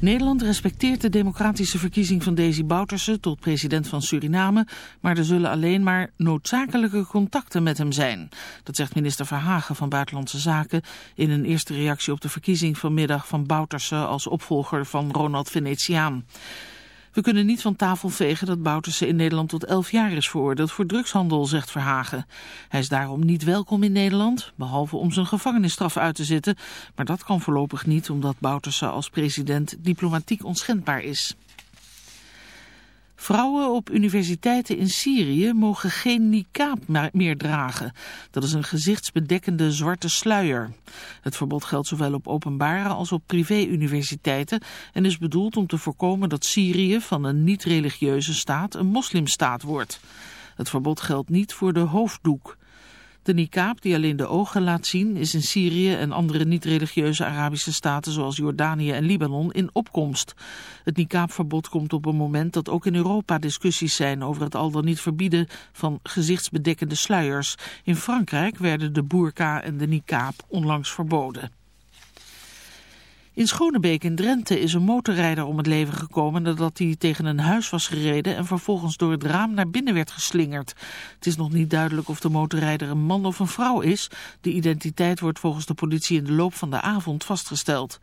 Nederland respecteert de democratische verkiezing van Desi Bouterse tot president van Suriname, maar er zullen alleen maar noodzakelijke contacten met hem zijn. Dat zegt minister Verhagen van Buitenlandse Zaken in een eerste reactie op de verkiezing vanmiddag van Bouterse als opvolger van Ronald Venetiaan. We kunnen niet van tafel vegen dat Bouterse in Nederland tot 11 jaar is veroordeeld voor drugshandel, zegt Verhagen. Hij is daarom niet welkom in Nederland, behalve om zijn gevangenisstraf uit te zitten. Maar dat kan voorlopig niet, omdat Bouterse als president diplomatiek onschendbaar is. Vrouwen op universiteiten in Syrië mogen geen niqab meer dragen. Dat is een gezichtsbedekkende zwarte sluier. Het verbod geldt zowel op openbare als op privé-universiteiten en is bedoeld om te voorkomen dat Syrië van een niet-religieuze staat een moslimstaat wordt. Het verbod geldt niet voor de hoofddoek. De niqab, die alleen de ogen laat zien, is in Syrië en andere niet-religieuze Arabische staten zoals Jordanië en Libanon in opkomst. Het niqabverbod komt op een moment dat ook in Europa discussies zijn over het al dan niet verbieden van gezichtsbedekkende sluiers. In Frankrijk werden de burka en de niqab onlangs verboden. In Schonebeek in Drenthe is een motorrijder om het leven gekomen nadat hij tegen een huis was gereden en vervolgens door het raam naar binnen werd geslingerd. Het is nog niet duidelijk of de motorrijder een man of een vrouw is. De identiteit wordt volgens de politie in de loop van de avond vastgesteld.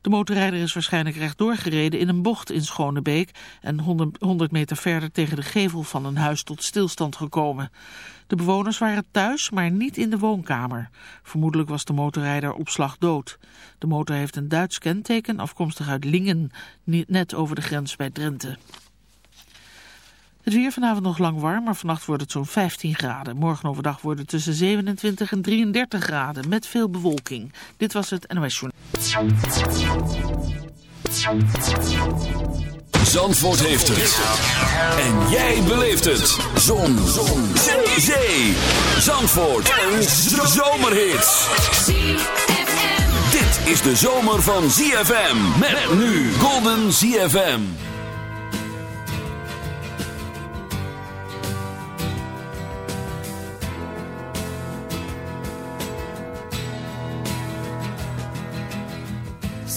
De motorrijder is waarschijnlijk rechtdoor gereden in een bocht in Schonebeek en 100 meter verder tegen de gevel van een huis tot stilstand gekomen. De bewoners waren thuis, maar niet in de woonkamer. Vermoedelijk was de motorrijder op slag dood. De motor heeft een Duits kenteken, afkomstig uit Lingen, net over de grens bij Drenthe. Het weer vanavond nog lang warm, maar vannacht wordt het zo'n 15 graden. Morgen overdag wordt het tussen 27 en 33 graden, met veel bewolking. Dit was het NOS Journal. Zandvoort heeft het. En jij beleeft het. Zon. Zon. Zee. Zandvoort. Een zomerhit. Dit is de zomer van ZFM. Met nu Golden ZFM.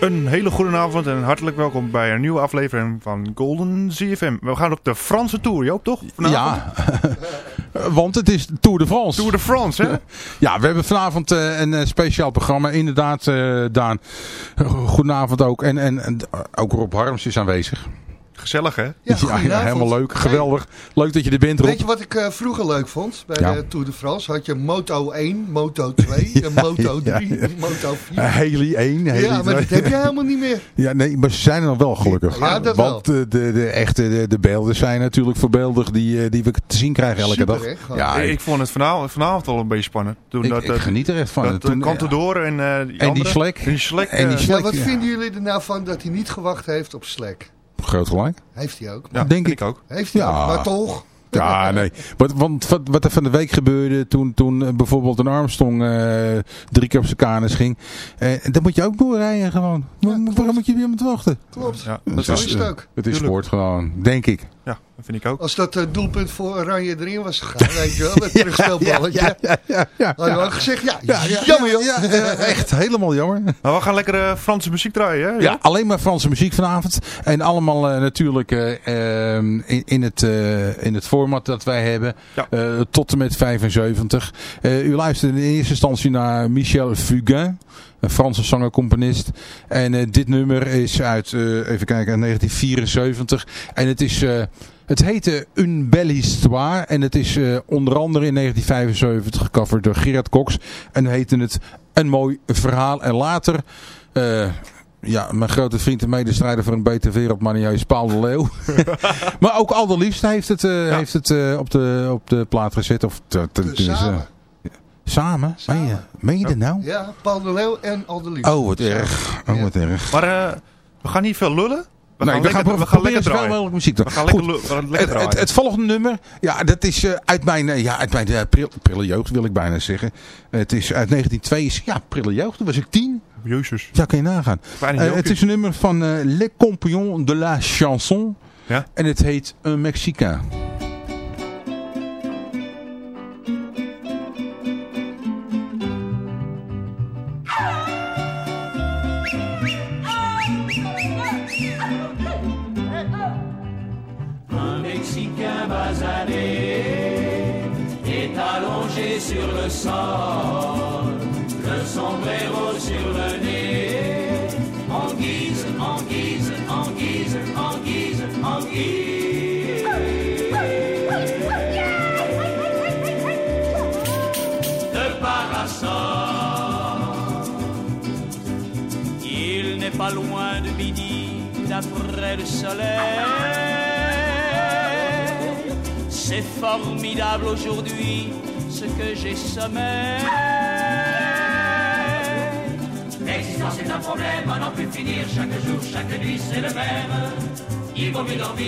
Een hele goede avond en hartelijk welkom bij een nieuwe aflevering van Golden ZFM. We gaan op de Franse Tour, Joop, toch? Vanavond? Ja, want het is Tour de France. Tour de France, hè? Ja, we hebben vanavond eh, een eh, speciaal programma. Inderdaad, eh, Daan. Goedenavond ook. En, en, en ook Rob Harms is aanwezig. Gezellig, hè? Ja, helemaal leuk. Geweldig. Leuk dat je er bent, Rob. Weet je wat ik eh, vroeger leuk vond? Bij Ja. de Tour de France had je Moto 1, Moto 2, en Moto 3, ja, ja. Moto 4. Eh, Haley 1. Haley ja, maar 2. dat heb je helemaal niet meer. Ja, nee, maar ze zijn er nog wel gelukkig. Ja, dat Want de, de, de echte de, de beelden zijn natuurlijk voorbeeldig die, eh, die we te zien krijgen elke Super, dag. hè? Ja, ik, ik, vond het vanavond, vanavond al een beetje spannend. Toen ik, dat, ik geniet er echt van. dat, Toen, eh, Contador en, eh, die en die. En die Slek. En die eh. Ja, wat ja. vinden jullie er nou van dat hij niet gewacht heeft op Slack? Groot gelijk. Heeft hij ook. ja, denk ik. ook. Heeft hij Ja. ook, maar toch. Ja, nee. Wat, want wat, wat er van de week gebeurde toen, toen eh, bijvoorbeeld een Armstrong eh, drie keer op zijn kanus ging. Eh, dan moet je ook doorrijden gewoon. Waarom moet je weer om te wachten? Klopt. Ja, Dat is, is het ook. Het is Tuurlijk. sport gewoon, denk ik. Ja, dat vind ik ook. Als dat eh, doelpunt voor Oranje erin was gegaan, weet je wel, met het terugspeelballetje. ja, ja, ja. Had je wel gezegd, ja, Ja, ja, jammer joh. ja, ja, echt helemaal jammer. Maar we gaan lekker eh, Franse muziek draaien, hè? Ja, alleen maar Franse muziek vanavond. En allemaal eh, natuurlijk eh, ehm, in, in, het, eh, in het format dat wij hebben. Ja. Eh, tot en met 75. Eh, u luistert in eerste instantie naar Michel Fugain. Een Franse zanger-componist. En eh, dit nummer is uit, eh, even kijken, uit 1974. En het is... eh, het heette Une Belle Histoire en het is eh, onder andere in 1975 gecoverd door Gerard Cox. En heette het Een Mooi Verhaal. En later, eh, ja, mijn grote vriend en medestrijder voor een beter wereld, manieus Paul de Leeuw. maar ook Al de Liefste heeft het, eh, heeft het eh, op, de, op de plaat gezet. Of te- te- Dus samen. Samen? Meen je, meen je dat nou? Ja, Paul de Leeuw en Al de Liefde. Oh, wat erg. Oh, Ja. wat erg. Maar eh, we gaan niet veel lullen. We nee, gaan we lekker, gaan, we gaan proberen lekker draaien. muziek te We gaan lekker, lu- we gaan lekker Het, draaien. het, het volgende nummer, ja, dat is eh, uit mijn, eh, ja, uit mijn pril- prille jeugd, wil ik bijna zeggen. Het is uit 1962, ja, prille jeugd, toen was ik tien. Jezus. Ja, kun je nagaan. Eh, het is een nummer van Les Compagnons de la Chanson. Ja? En het heet Un Mexicain. Est allongé sur le sol, le sombrero sur le nez, en guise, en guise, en guise, en guise, en guise de parasol. Il n'est pas loin de midi, d'après le soleil. C'est formidable aujourd'hui ce que j'ai sommeil. L'existence est un problème à n'en plus finir. Chaque jour, chaque nuit, c'est le même. Il vaut mieux dormir.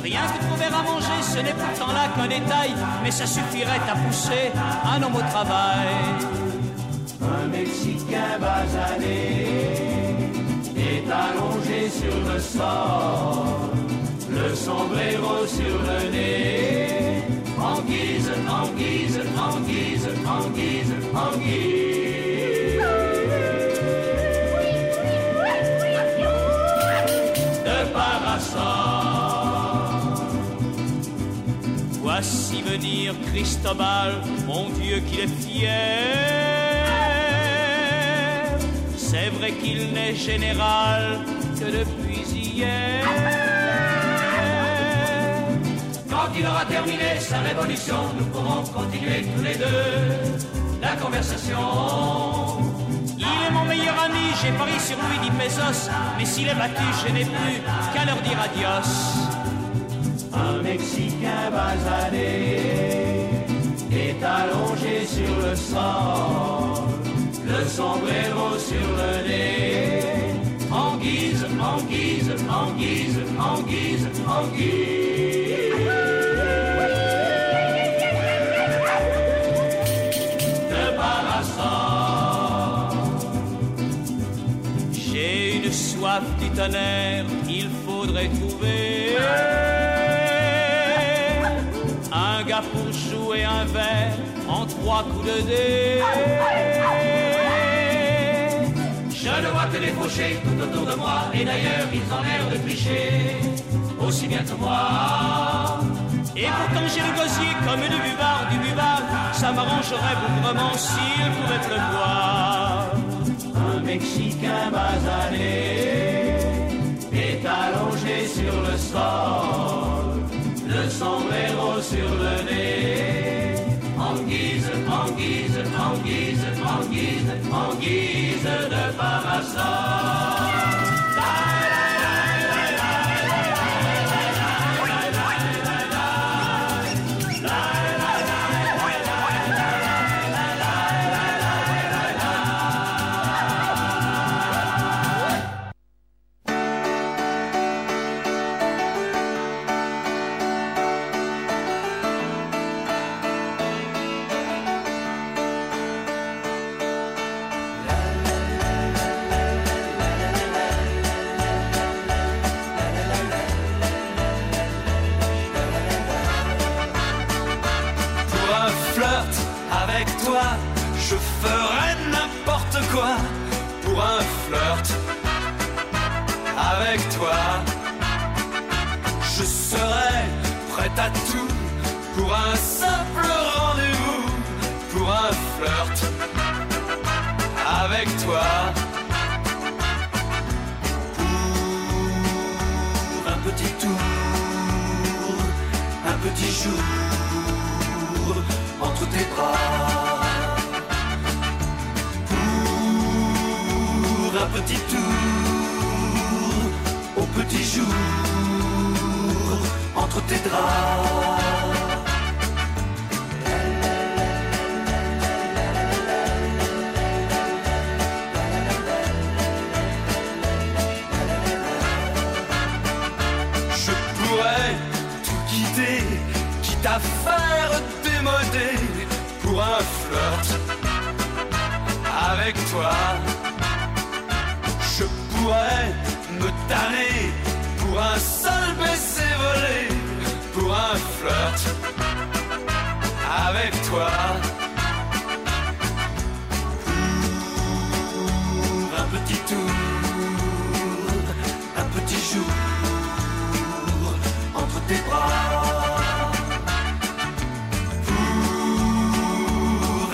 Rien que trouver à manger, ce n'est pourtant là qu'un détail, mais ça suffirait à pousser un homme au travail. Un Mexicain basané est allongé sur le sol, le sombrero sur le nez, en guise, en guise, en guise, en guise, en guise de parasol. Voici venir Cristobal, mon Dieu qu'il est fier. C'est vrai qu'il n'est général que depuis hier. Il aura terminé sa révolution, nous pourrons continuer tous les deux la conversation. Il est mon j'ai parié sur lui, dit Bezos. Mais s'il est battu, je n'ai plus qu'à leur dire adios. Un Mexicain basané est allongé sur le sol, le sombrero sur le nez. En guise, en guise, en guise, en guise, en guise. Il faudrait trouver un gars pour jouer un verre en trois coups de dé. Je ne vois que des tout autour de moi, et d'ailleurs ils ont l'air de tricher aussi bien que moi. Et pourtant j'ai le gosier comme du buvard, du buvard, ça m'arrangerait bougrement s'il pouvait pleuvoir. Un Mexicain basané est allongé sur le sol, le sombrero sur le nez. En guise, en guise, en guise, en guise, en guise de parasol. Avec toi. Un petit tour, un petit jour entre tes bras.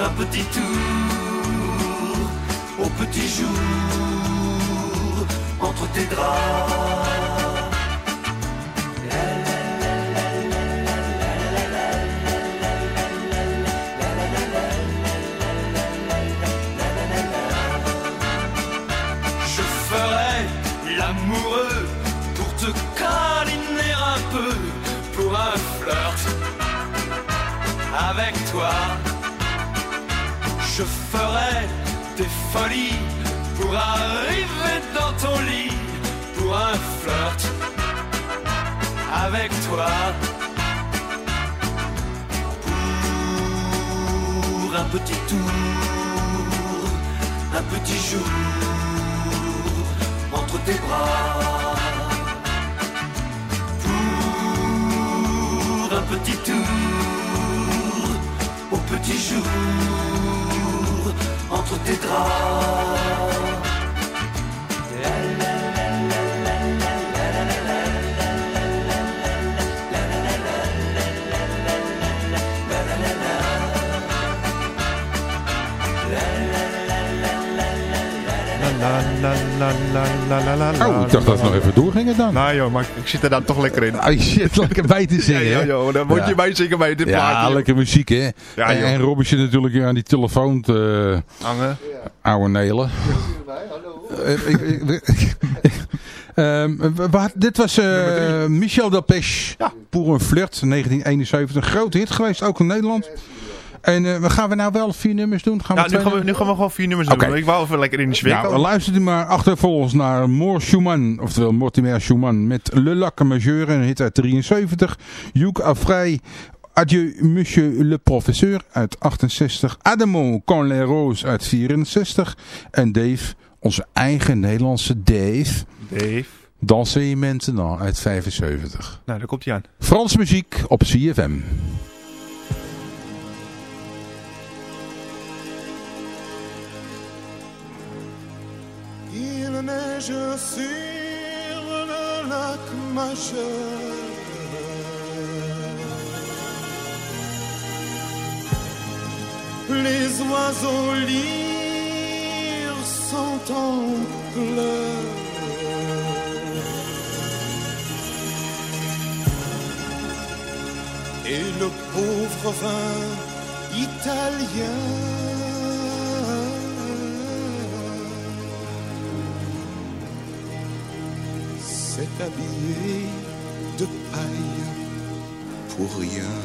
Un petit tour au petit jour entre tes draps. Avec toi. Je ferai des folies pour arriver dans ton lit, pour un flirt avec toi. Pour un petit tour, un petit jour entre tes bras. Pour un petit tour petit jour entre tes draps. La la la la la la la la. Oh, ik dacht dat we nog even doorgingen dan. Nou joh, maar ik zit er dan toch lekker in. Ah, je zit lekker bij te Ja, zingen. ja, joh, dan moet Ja. je mij zingen bij dit Ja, plaatje. lekker muziek hè. Ja, en, en zit natuurlijk aan die telefoon te Hangen. ouwe nelen. Hallo. Eh, Ehm, dit was eh, Michel Delpech, Ja. Pour un flirt, 1971. Grote hit geweest, ook in Nederland. En eh, gaan we nou wel vier nummers doen? Gaan Ja, we nu twee gaan we, nu gaan we gewoon vier nummers doen. Ik wou even lekker in de sfeer Nou, komen. luistert u maar achtervolgens naar Moor Schumann, oftewel Mortimer Schumann, met Le Lac Majeur, een hit uit 73. Jouk Afrey, Adieu Monsieur le Professeur uit 68. Adamo Quand les Roses uit 64. En Dave, onze eigen Nederlandse Dave, Dave. Danser je maintenant uit 75. Nou, daar komt hij aan. Frans muziek op CFM. Neige sur le lac majeur. Les oiseaux lyres sont en pleurs. Et le pauvre vin italien s'est habillé de paille pour rien.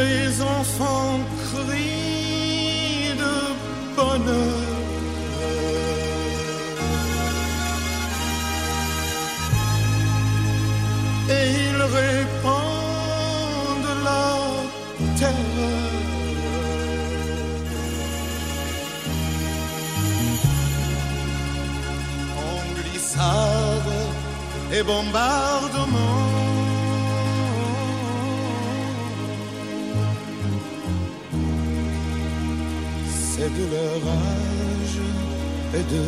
Des enfants crient de bonheur. Et et bombardement. C'est de leur âge et de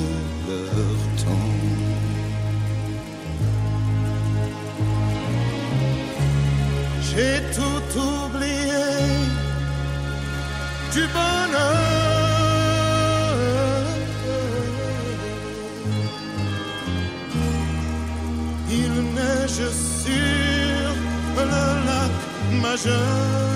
leur temps. J'ai tout oublié du bonheur. Sur le lac majeur.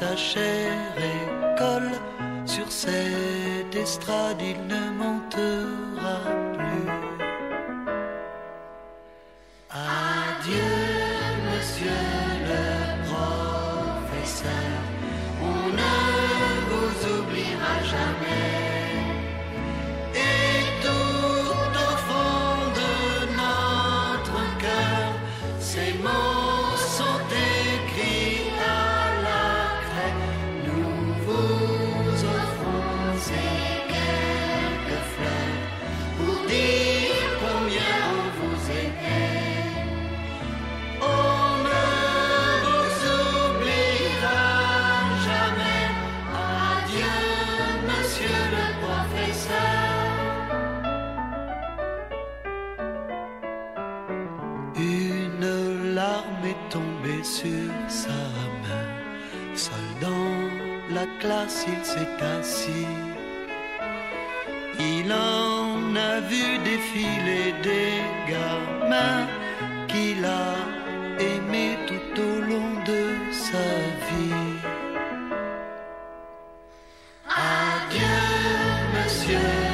Sa chère école. Sur cette estrade, il ne Yeah.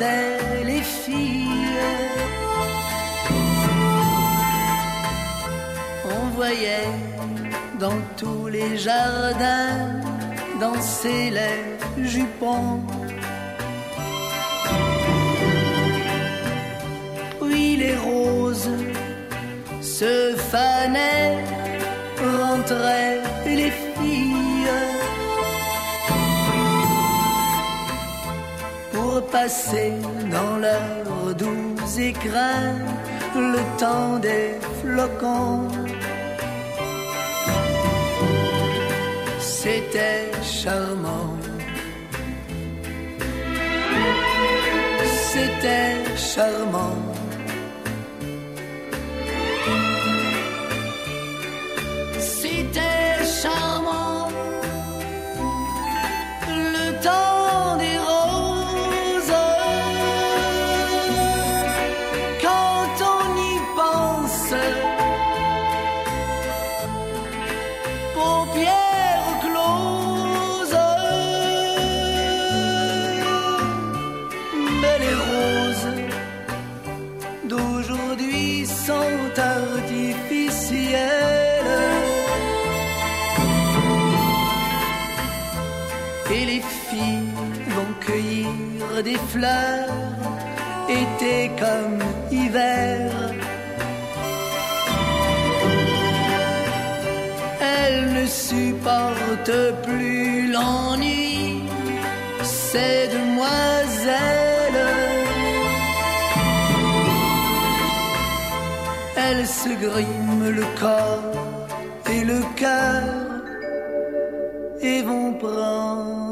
Les filles. On voyais dans tous les jardins danser les jupons. Oui, les roses se fanaient, rentraient les filles passer dans leurs doux écrins le temps des flocons. C'était charmant. C'était charmant. Cueillir des fleurs, été comme hiver. Elles ne supportent plus l'ennui, ces demoiselles. Elles se griment le corps et le cœur et vont prendre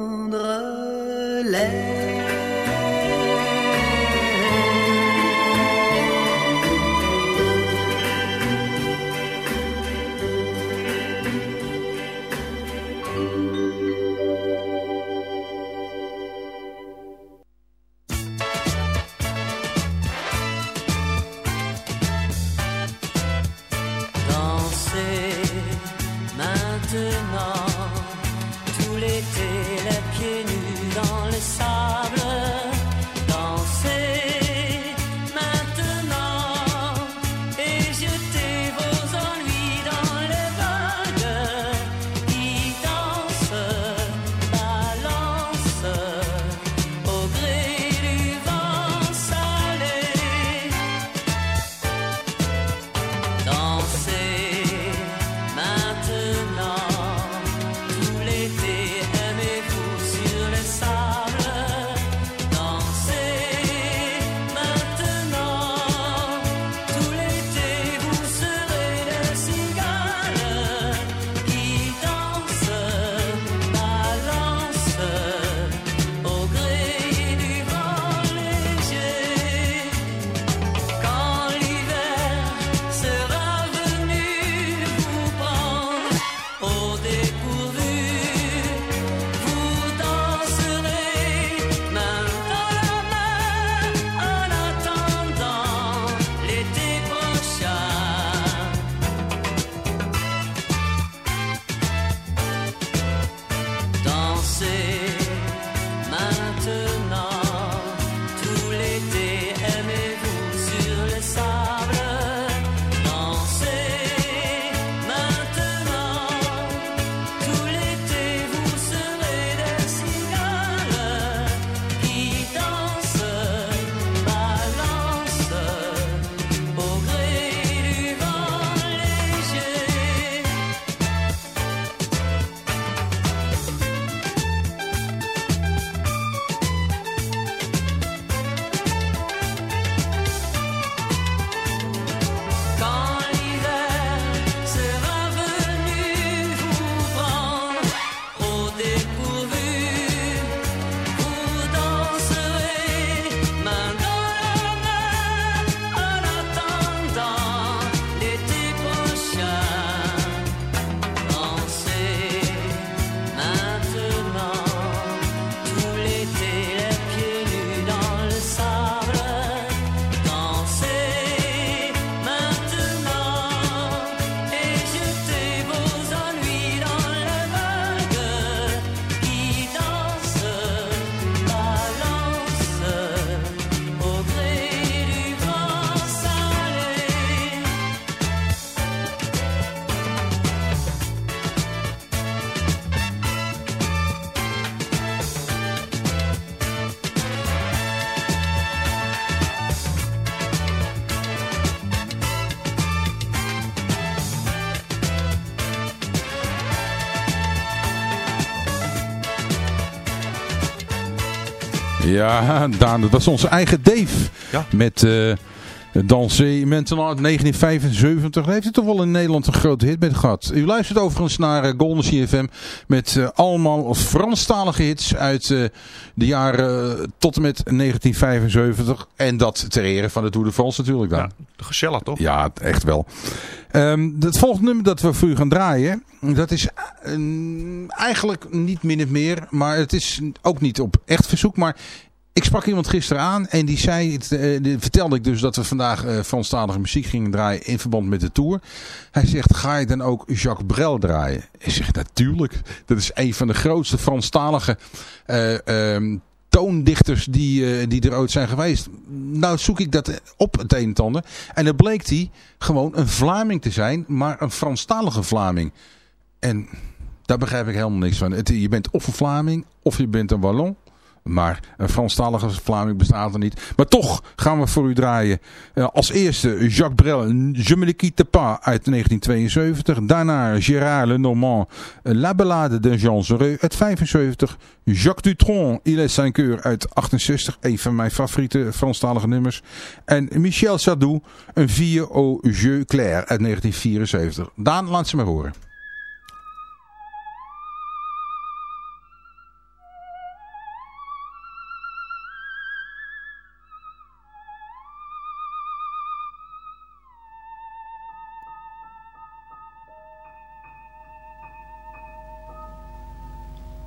Ja, Daan, dat is onze eigen Dave. Ja. Met uh, Danser Maintenant 1975. Daar heeft hij toch wel in Nederland een grote hit mee gehad. U luistert overigens naar uh, Golden CFM met uh, allemaal Franstalige hits uit uh, de jaren tot en met 1975. En dat ter ere van de Tour de France natuurlijk dan. Ja, gezellig toch? Ja, echt wel. Um, het volgende nummer dat we voor u gaan draaien, dat is eigenlijk niet min of meer, maar het is ook niet op echt verzoek, maar ik sprak iemand gisteren aan en die zei, uh, die vertelde ik dus dat we vandaag uh, Franstalige muziek gingen draaien in verband met de Tour. Hij zegt, ga je dan ook Jacques Brel draaien? Ik zeg, natuurlijk. Dat is een van de grootste Franstalige um, toondichters die, uh, die er ooit zijn geweest. Nou zoek ik dat op het een en ander. En dan bleek hij gewoon een Vlaming te zijn, maar een Franstalige Vlaming. En daar begrijp ik helemaal niks van. Het, je bent of een Vlaming, of je bent een Wallon. Maar een Franstalige Vlaming bestaat er niet. Maar toch gaan we voor u draaien. Uh, als eerste Jacques Brel, Je me le quitte pas uit 1972. Daarna Gérard Lenormand, La Ballade de Jean Zereux uit 75. Jacques Dutronc, Il est 5 heures uit 68. Een van mijn favoriete Franstalige nummers. En Michel Sardou, een Vie au Jeu Clair uit 1974. Daan, laat ze maar horen.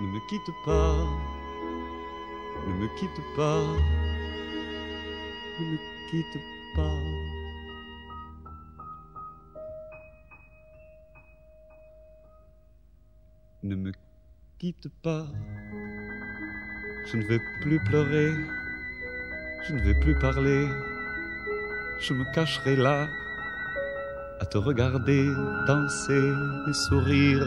ne me quitte pas, ne me quitte pas, ne me quitte pas. Ne me quitte pas, je ne vais plus pleurer, je ne vais plus parler, je me cacherai là à te regarder danser et sourire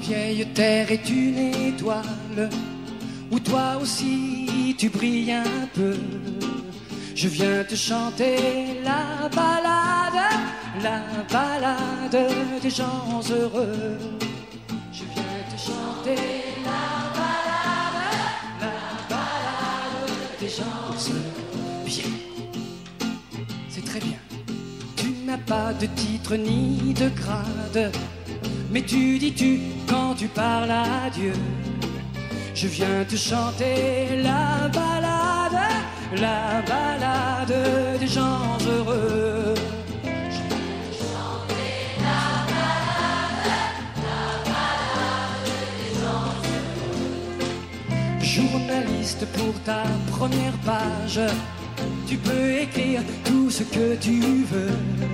vieille terre est une étoile, où toi aussi tu brilles un peu. Je viens te chanter la balade, la balade des gens heureux. Je viens te chanter la balade, la balade des gens heureux. Bien, c'est très bien. Tu n'as pas de titre ni de grade, mais tu dis tu quand tu parles à Dieu? Je viens te chanter la balade, la balade des gens heureux. Je viens te chanter la balade, la balade des gens heureux. Journaliste pour ta première page, tu peux écrire tout ce que tu veux.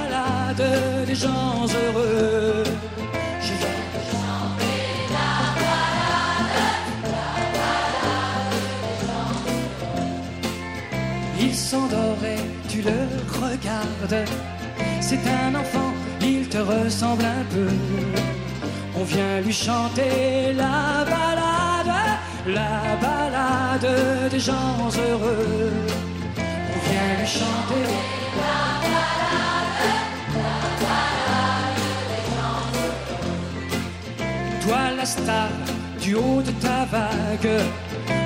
des gens heureux. Je te chanter la balade, la balade des gens heureux. Il s'endort tu le regardes. C'est un enfant, il te ressemble un peu. On vient lui chanter la balade, la balade des gens heureux. On vient lui chanter du haut de ta vague,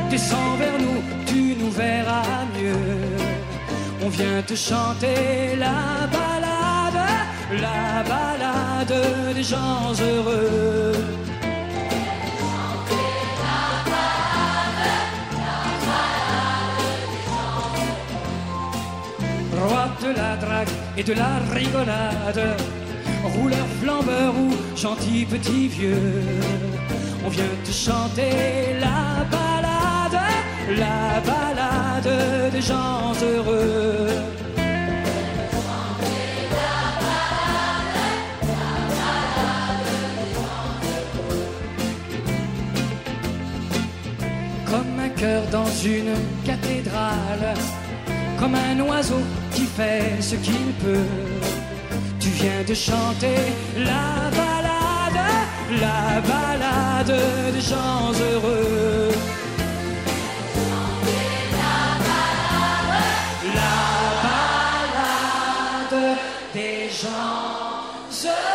descends vers nous, tu nous verras mieux. On vient te chanter la balade, la balade des gens heureux. Roi de la drague et de la rigolade, rouleur flambeur ou gentil petit vieux, on vient te chanter la balade, la balade des gens heureux. Comme un cœur dans une cathédrale, comme un oiseau qui fait ce qu'il peut. Tu viens de chanter la balade, la balade des gens heureux. La balade des gens heureux.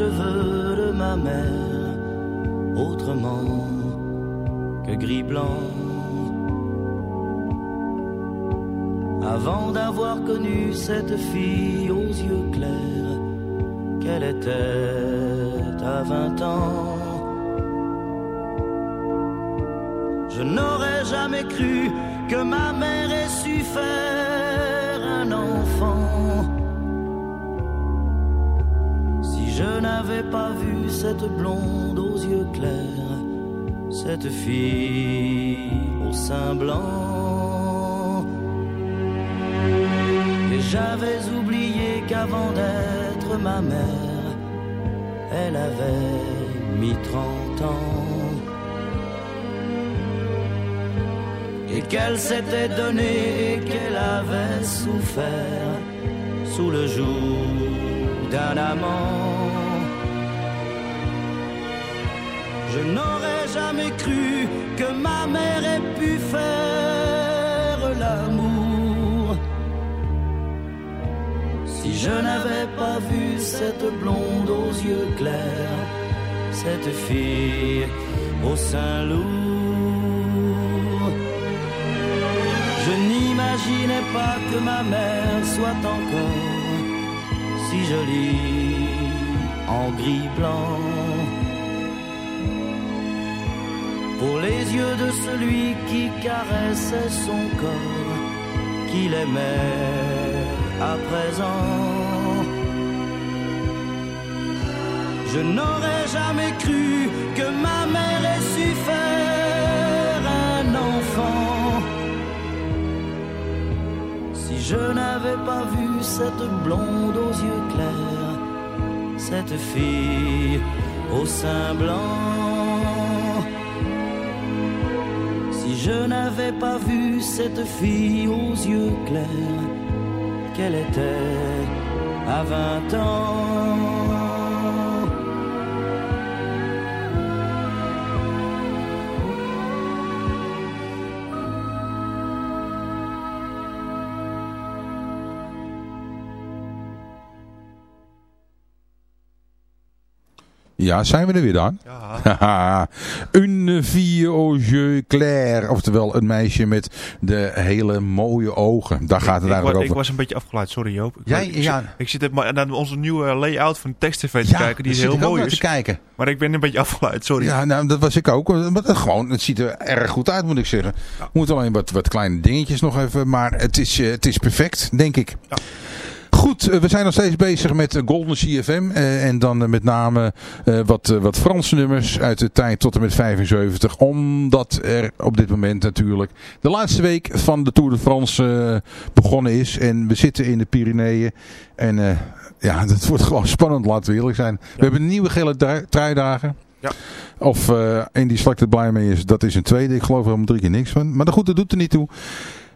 Cheveux de ma mère autrement que gris-blanc. Avant d'avoir connu cette fille aux yeux clairs, qu'elle était à vingt ans. Je n'aurais jamais cru que ma mère ait su faire un enfant. Cette blonde aux yeux clairs, cette fille au sein blanc. Et j'avais oublié qu'avant d'être ma mère, elle avait mis trente ans. Et qu'elle s'était donnée qu'elle avait souffert sous le joug d'un amant. Je n'aurais jamais cru que ma mère ait pu faire l'amour. Si je n'avais pas vu cette blonde aux yeux clairs, cette fille au sein lourd. Je n'imaginais pas que ma mère soit encore si jolie en gris blanc. Pour les yeux de celui qui caressait son corps, qu'il aimait à présent. Je n'aurais jamais cru que ma mère ait su faire un enfant. Si je n'avais pas vu cette blonde aux yeux clairs, cette fille au sein blanc. Je n'avais pas vu cette fille aux yeux clairs, qu'elle était à vingt ans. Ja, zijn we er weer dan? Ja. Une fille aux yeux clairs. Oftewel een meisje met de hele mooie ogen. Daar gaat het ik, eigenlijk ik, over. ik was een beetje afgeleid, sorry Joop. Ik, Jij- ik, ja. zit, ik zit naar onze nieuwe layout van tekst TV te Ja, kijken, die is heel mooi is. te kijken. Maar ik ben een beetje afgeleid, sorry. Ja, nou, dat was ik ook. Maar het, gewoon, het ziet er erg goed uit, moet ik zeggen. Moeten alleen wat, wat kleine dingetjes nog even. Maar het is, eh, het is perfect, denk ik. Goed, eh, we zijn nog steeds bezig met eh, Golden CFM. eh, en dan met name wat, wat Franse nummers uit de tijd tot en met 75. Omdat er op dit moment natuurlijk de laatste week van de Tour de France begonnen is. En we zitten in de Pyreneeën. En ja, dat wordt gewoon spannend, laten we eerlijk zijn. We hebben nieuwe gele trui- truidagen. Ja. Of in die Selected blij mee is, dat is een tweede. Ik geloof er helemaal drie keer niks van. Maar goed, dat doet er niet toe.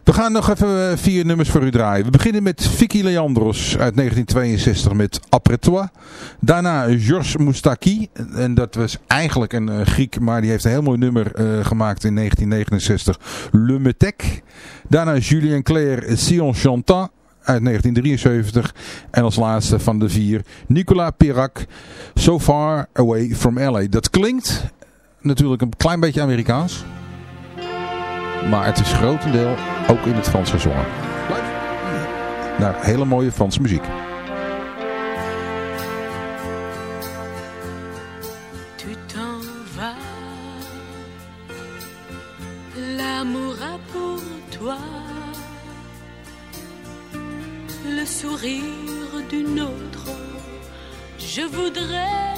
We gaan nog even eh, vier nummers voor u draaien. We beginnen met Vicky Leandros uit 1962 met Après toi. Daarna Georges Moustaki. En dat was eigenlijk een uh, Griek, maar die heeft een heel mooi nummer uh, gemaakt in 1969. Le Metec. Daarna Julien Clerc, Sion Chantant uit 1973. En als laatste van de vier Nicolas Pirac, So Far Away from LA. Dat klinkt natuurlijk een klein beetje Amerikaans. Maar het is grotendeel ook in het Frans gezongen. Naar hele mooie Franse muziek. L'amour a pour toi le sourire d'une autre. Je voudrais,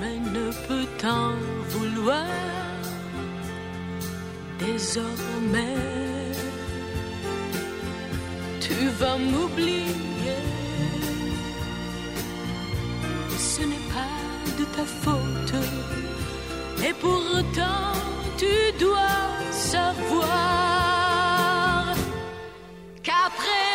mais ne peux t'en vouloir désormais. Tu vas m'oublier. Ce n'est pas de ta faute. Et pourtant, tu dois savoir qu'après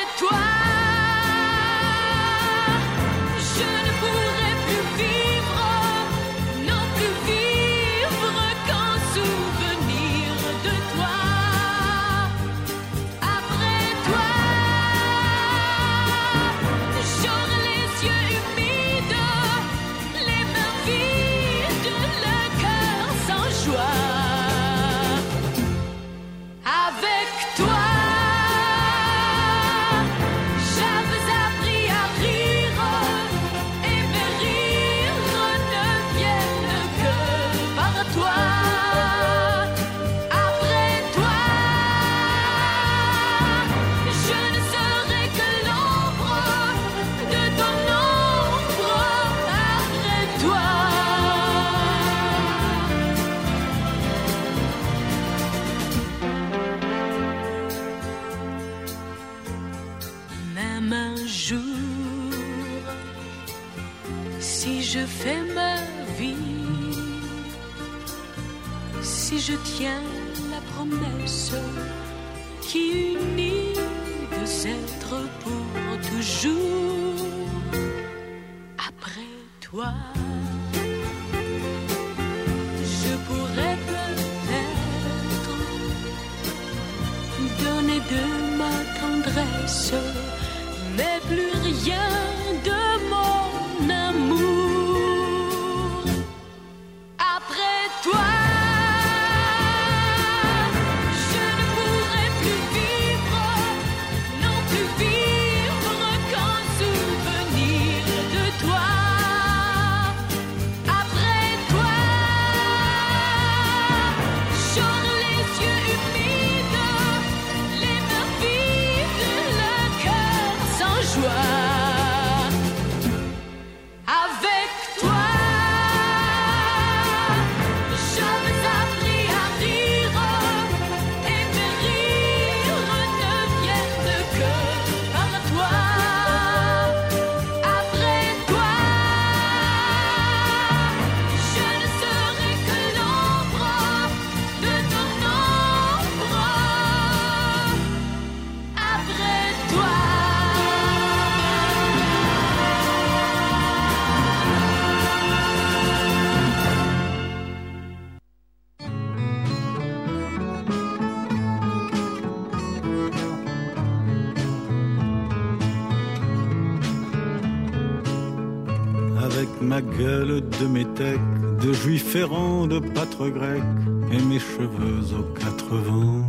de pâtre grec, et mes cheveux aux quatre vents.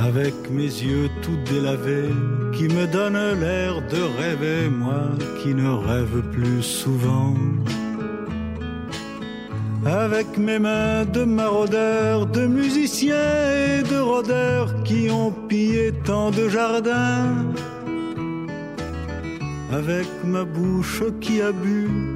Avec mes yeux tout délavés, qui me donnent l'air de rêver, moi qui ne rêve plus souvent. Avec mes mains de maraudeurs, de musiciens et de rôdeurs qui ont pillé tant de jardins avec ma bouche qui a bu,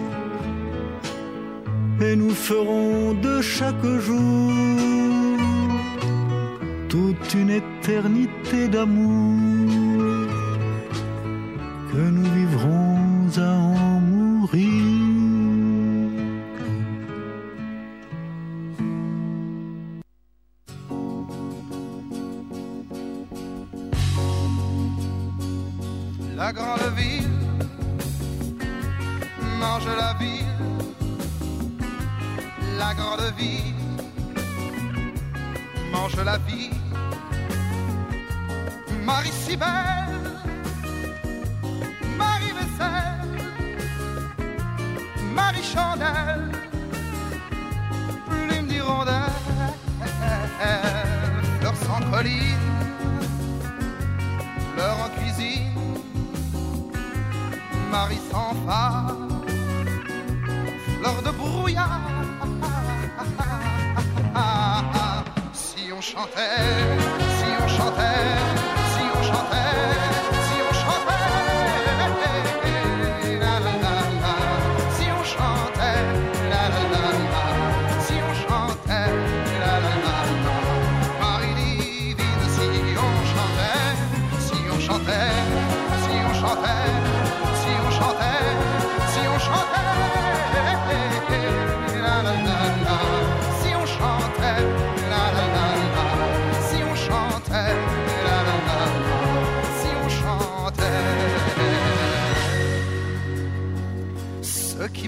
Et nous ferons de chaque jour toute une éternité d'amour que nous vivrons à en mourir. La grande ville Mange la vie. Marie si belle, Marie vaisselle, Marie chandelle, plume d'hirondelle, fleurs sans colline, fleurs en cuisine. Marie sans phare, fleur de brouillard. Chantait, si on chantait,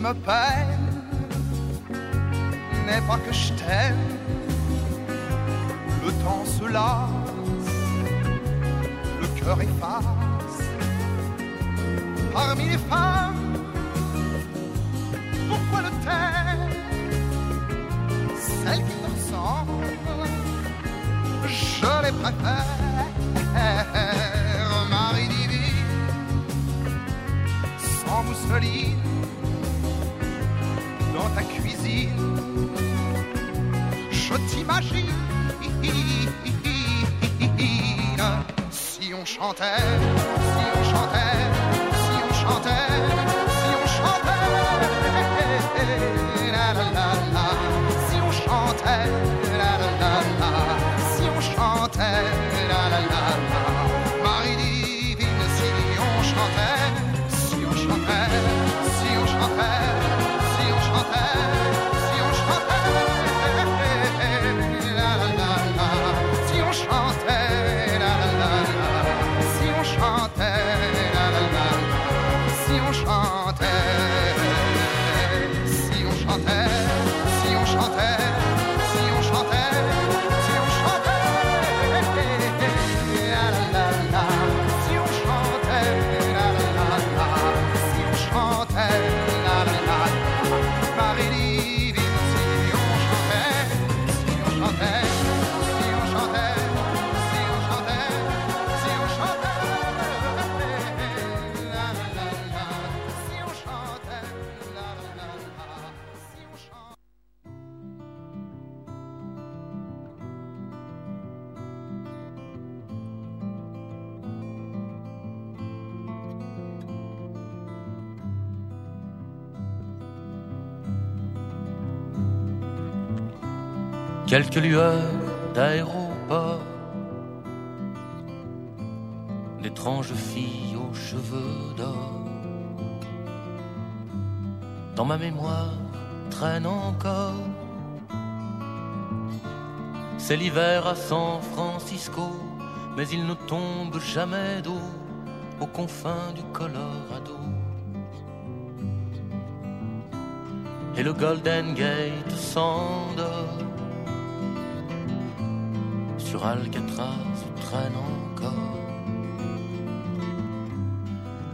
me peine n'est pas que je t'aime, le temps se lasse, le cœur efface parmi les femmes. Pourquoi le taire Celles qui te ressemblent, je les préfère. Marie divine, sans mousseline, je t'imagine. Si on chantait, si on chantait chantait, si on chantait, la la la, si on chantait, quelques lueurs d'aéroport, d'étranges filles aux cheveux d'or. Dans ma mémoire traîne encore. C'est l'hiver à San Francisco, mais il ne tombe jamais d'eau aux confins du Colorado. Et le Golden Gate s'endort. Sur Alcatraz traîne encore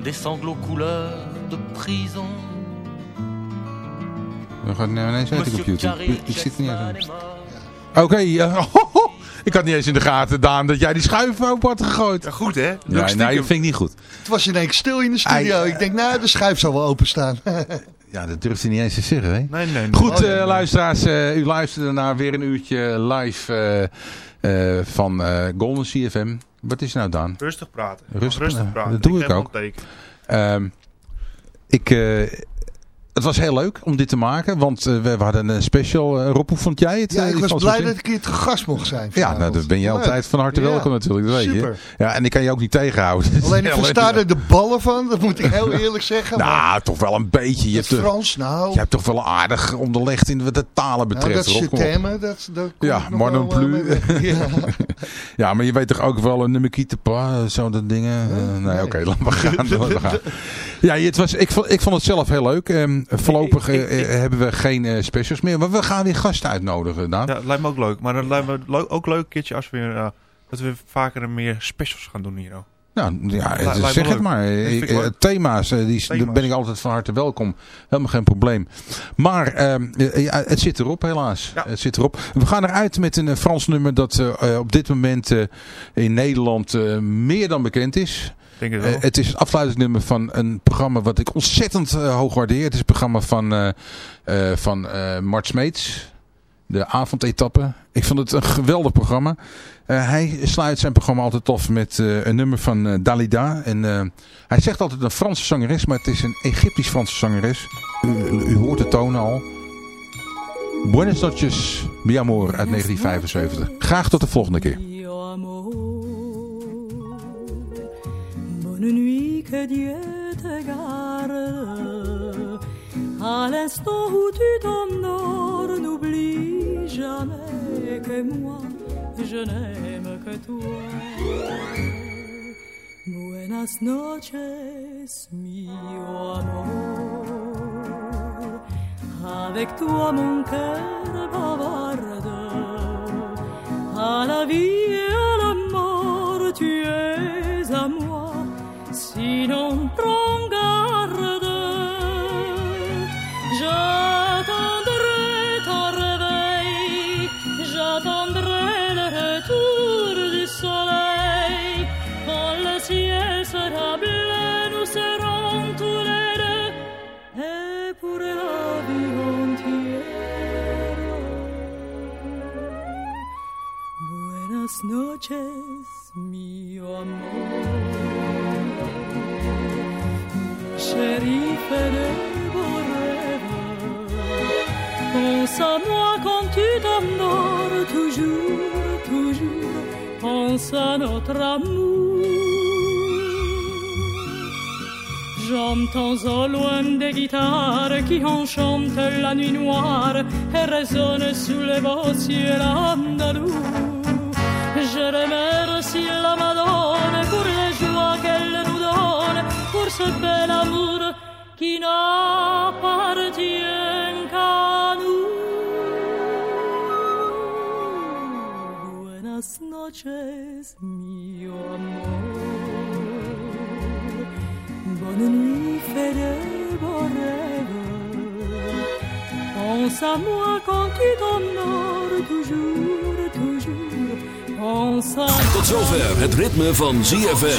des sanglots couleur de prison. We gaan nou ineens uit de computer. Ik, ik zit niet eens aan. Oké, ik had niet eens in de gaten, Daan, dat jij die schuif open had gegooid. Ja, goed hè? Ja, nee, dat vind ik niet goed. Het was in één keer stil in de studio. Ik denk, nou, de schuif zal wel openstaan. Ja, dat durft hij niet eens te zeggen, hè? Nee, nee. nee. Goed, Oh, nee, eh, nee. luisteraars, eh, u luisterde naar weer een uurtje live eh, van eh, Golden CFM. Wat is nou, Daan? Rustig praten. Rustig, Rustig praten. Dat doe ik geef ook. Ehm, ik, eh, het was heel leuk om dit te maken, want eh, we, we hadden een special. Uh, Rob, hoe vond jij het? Ja, eh, ik was blij dat ik hier te gast mocht zijn. Ja, nou, dan ben je Leuk. altijd van harte Ja, welkom natuurlijk, dat weet je. Ja, en ik kan je ook niet tegenhouden. Alleen ik versta er de ballen van, dat moet ik heel eerlijk zeggen. Nou, toch wel een beetje. Je hebt, Frans, nou, je hebt toch wel aardig onderlegd in wat de talen nou betreft. dat Rob, thema, dat, dat Ja, ik nog maar non wel, plus. mee weg. ja. Ja, maar je weet toch ook wel een nummer te pas, zo dat dingen. Nee, oké, laten we gaan. Ja, het was, ik, vond, ik vond het zelf heel leuk. Ehm, voorlopig Ik- ik- eh, ik- hebben we geen eh, specials meer, maar we gaan weer gasten uitnodigen, Daan. Ja, lijkt me ook leuk. Maar het lijkt me ook leuk een keertje als we weer, eh, dat we vaker en meer specials gaan doen hier. Nou, ja, zeg het maar. Dat Eh, thema's, eh, die, Thema's. daar ben ik altijd van harte welkom. Helemaal geen probleem. Maar ehm, eh, ja, het zit erop helaas. Ja. Het zit erop. We gaan eruit met een eh, Frans nummer dat eh, eh, op dit moment eh, in Nederland eh, meer dan bekend is. Denk het wel. Eh, het is het afsluitingsnummer van een programma wat ik ontzettend eh, hoog waardeer. Het is een programma van, eh eh van eh Mart Smeets. De avondetappe. Ik vond het een geweldig programma. Eh, hij sluit zijn programma altijd af met eh, een nummer van eh, Dalida. En, eh, hij zegt altijd een Franse zangeres, maar het is een Egyptisch-Franse zangeres. U, u, u hoort de tonen al. Buenas noches, mi amor uit 1975. Graag tot de volgende keer. Bonne nuit, que Dieu te garde. À l'instant où tu t'endors, n'oublie jamais que moi, je n'aime que toi. Buenas noches, mio amor. Avec toi mon cœur bavarde. À la vie don't throw pense à notre amour. J'entends au loin des guitares qui enchantent la nuit noire et résonnent sous les beaux ciels andalous. Je remercie la Madone pour les joies qu'elle nous donne, pour ce bel amour qui n'appartient noches, mio amor. Bonne nuit, fais de beaux rêves. Pense à moi quand tu t'endors, toujours, toujours. Pense à Tot zover het ritme van ZFM.